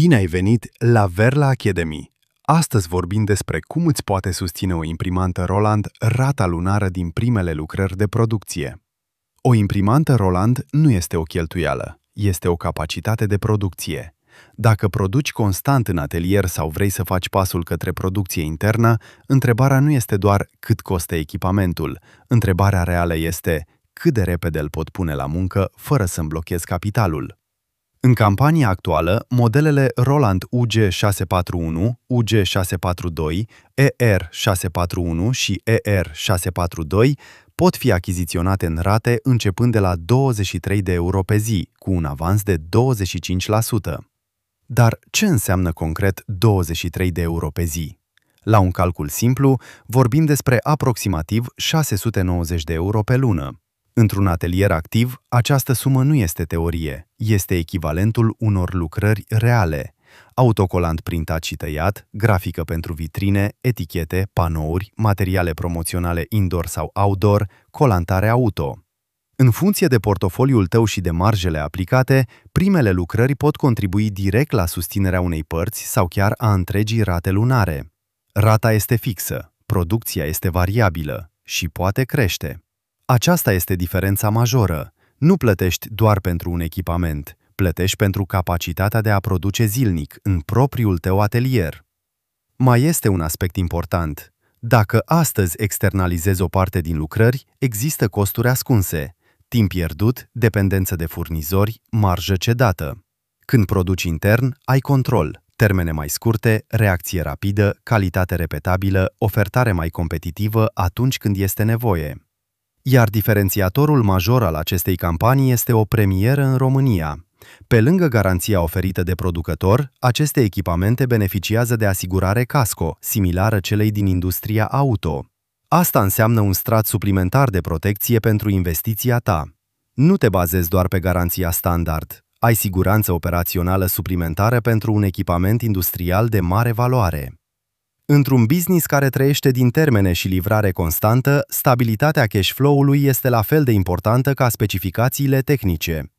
Bine ai venit la Verla Academy! Astăzi vorbim despre cum îți poate susține o imprimantă Roland rata lunară din primele lucrări de producție. O imprimantă Roland nu este o cheltuială, este o capacitate de producție. Dacă produci constant în atelier sau vrei să faci pasul către producție internă, întrebarea nu este doar cât costă echipamentul, întrebarea reală este cât de repede îl pot pune la muncă fără să-mi blochez capitalul. În campania actuală, modelele Roland UG641, UG642, ER641 și ER642 pot fi achiziționate în rate începând de la 23 de euro pe zi, cu un avans de 25%. Dar ce înseamnă concret 23 de euro pe zi? La un calcul simplu, vorbim despre aproximativ 690 de euro pe lună. Într-un atelier activ, această sumă nu este teorie, este echivalentul unor lucrări reale. Autocolant printat și tăiat, grafică pentru vitrine, etichete, panouri, materiale promoționale indoor sau outdoor, colantare auto. În funcție de portofoliul tău și de marjele aplicate, primele lucrări pot contribui direct la susținerea unei părți sau chiar a întregii rate lunare. Rata este fixă, producția este variabilă și poate crește. Aceasta este diferența majoră. Nu plătești doar pentru un echipament, plătești pentru capacitatea de a produce zilnic, în propriul tău atelier. Mai este un aspect important. Dacă astăzi externalizezi o parte din lucrări, există costuri ascunse, timp pierdut, dependență de furnizori, marjă cedată. Când produci intern, ai control, termene mai scurte, reacție rapidă, calitate repetabilă, ofertare mai competitivă atunci când este nevoie iar diferențiatorul major al acestei campanii este o premieră în România. Pe lângă garanția oferită de producător, aceste echipamente beneficiază de asigurare casco, similară celei din industria auto. Asta înseamnă un strat suplimentar de protecție pentru investiția ta. Nu te bazezi doar pe garanția standard. Ai siguranță operațională suplimentară pentru un echipament industrial de mare valoare. Într-un business care trăiește din termene și livrare constantă, stabilitatea cash flow-ului este la fel de importantă ca specificațiile tehnice.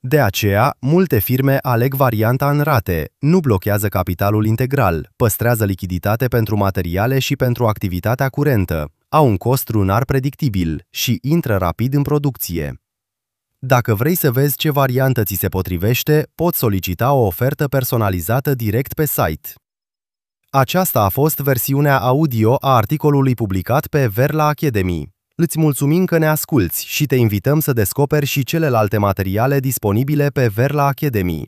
De aceea, multe firme aleg varianta în rate, nu blochează capitalul integral, păstrează lichiditate pentru materiale și pentru activitatea curentă, au un cost lunar predictibil și intră rapid în producție. Dacă vrei să vezi ce variantă ți se potrivește, poți solicita o ofertă personalizată direct pe site. Aceasta a fost versiunea audio a articolului publicat pe Verla Academy. Îți mulțumim că ne asculți și te invităm să descoperi și celelalte materiale disponibile pe Verla Academy.